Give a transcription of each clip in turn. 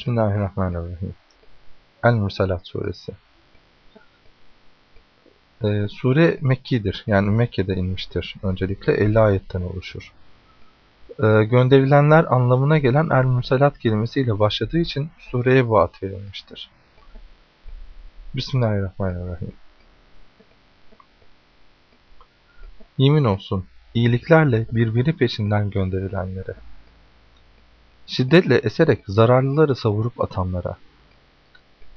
Bismillahirrahmanirrahim. El-Mursalat Suresi ee, Sure Mekki'dir. Yani Mekke'de inmiştir. Öncelikle 50 ayetten oluşur. Ee, gönderilenler anlamına gelen El-Mursalat kelimesiyle başladığı için sureye bu ad verilmiştir. Bismillahirrahmanirrahim. Yemin olsun iyiliklerle birbiri peşinden gönderilenlere. Şiddetle eserek zararlıları savurup atanlara.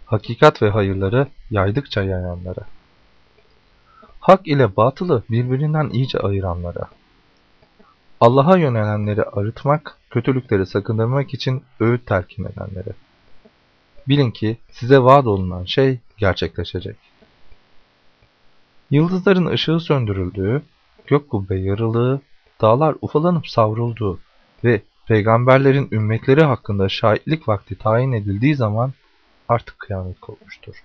Hakikat ve hayırları yaydıkça yayanlara. Hak ile batılı birbirinden iyice ayıranlara. Allah'a yönelenleri arıtmak, kötülükleri sakındırmak için öğüt telkin edenlere. Bilin ki size vaat olunan şey gerçekleşecek. Yıldızların ışığı söndürüldüğü, gök kubbe yarılığı, dağlar ufalanıp savrulduğu ve peygamberlerin ümmetleri hakkında şahitlik vakti tayin edildiği zaman artık kıyamet kopmuştur.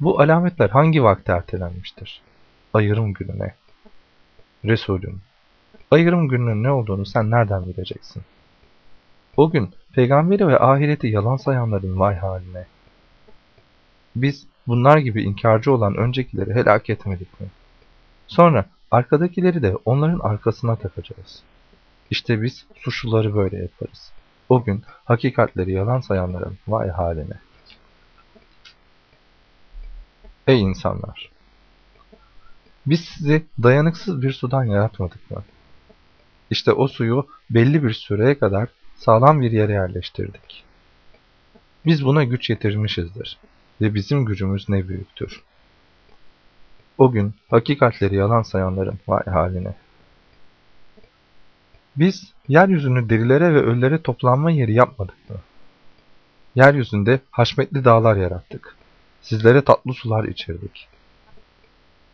Bu alametler hangi vakte ertelenmiştir? Ayırım gününe. Resulüm, ayırım gününün ne olduğunu sen nereden bileceksin? O gün peygamberi ve ahireti yalan sayanların vay haline. Biz bunlar gibi inkarcı olan öncekileri helak etmedik mi? Sonra arkadakileri de onların arkasına takacağız. İşte biz suçluları böyle yaparız. O gün hakikatleri yalan sayanların vay haline. Ey insanlar! Biz sizi dayanıksız bir sudan yaratmadık mı? İşte o suyu belli bir süreye kadar sağlam bir yere yerleştirdik. Biz buna güç yetirmişizdir ve bizim gücümüz ne büyüktür. O gün hakikatleri yalan sayanların vay haline. Biz yeryüzünü derilere ve ölülere toplanma yeri yapmadık mı? Yeryüzünde haşmetli dağlar yarattık. Sizlere tatlı sular içirdik.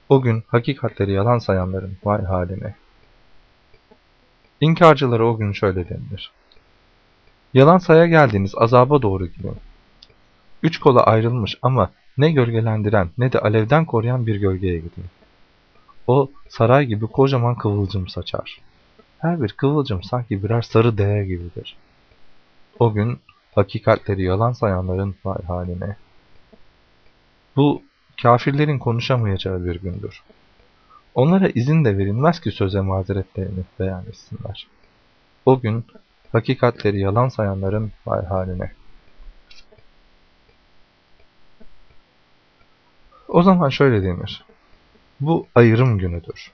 O gün hakikatleri yalan sayanların vay haline. İnkarcılara o gün şöyle denilir. Yalan saya geldiniz azaba doğru gidin. Üç kola ayrılmış ama ne gölgelendiren ne de alevden koruyan bir gölgeye gidin. O saray gibi kocaman kıvılcım saçar. Her bir kıvılcım sanki birer sarı değer gibidir. O gün hakikatleri yalan sayanların vay haline. Bu kafirlerin konuşamayacağı bir gündür. Onlara izin de verilmez ki söze mazeretlerini beyan etsinler. O gün hakikatleri yalan sayanların vay haline. O zaman şöyle denir. Bu ayrım günüdür.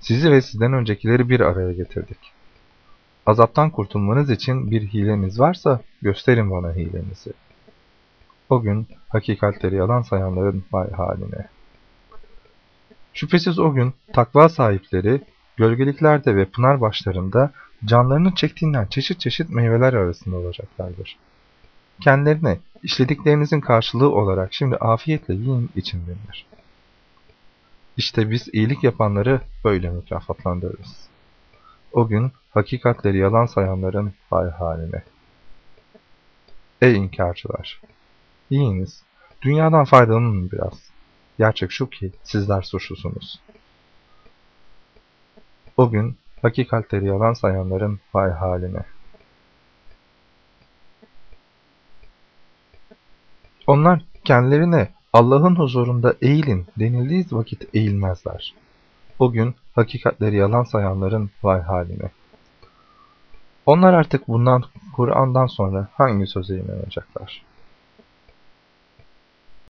Sizi ve sizden öncekileri bir araya getirdik. Azaptan kurtulmanız için bir hileniz varsa gösterin bana hilenizi. O gün hakikatleri yalan sayanların vay haline. Şüphesiz o gün takva sahipleri gölgeliklerde ve pınar başlarında canlarının çektiğinden çeşit çeşit meyveler arasında olacaklardır. Kendilerine işlediklerinizin karşılığı olarak şimdi afiyetle yiyin için denilir. İşte biz iyilik yapanları böyle mükafatlandırırız. O gün hakikatleri yalan sayanların vay haline. Ey inkarcılar! Yiyiniz, dünyadan faydalanın biraz. Gerçek şu ki sizler suçlusunuz. O gün hakikatleri yalan sayanların vay haline. Onlar kendilerine Allah'ın huzurunda eğilin denildiği vakit eğilmezler. O gün hakikatleri yalan sayanların vay haline. Onlar artık bundan Kur'an'dan sonra hangi söze inanacaklar?